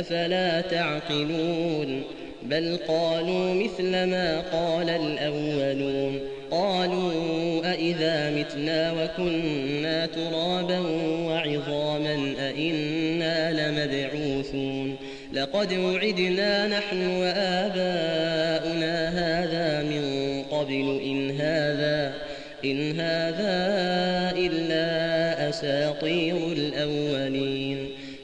أفلا تعقلون بل قالوا مثل ما قال الأولون قالوا أإذا متنا وكنا ترابا وعظاما أإنا لمبعوثون لقد وعدنا نحن وآباؤنا هذا من قبل إن هذا إن هذا إلا أساطير الأولين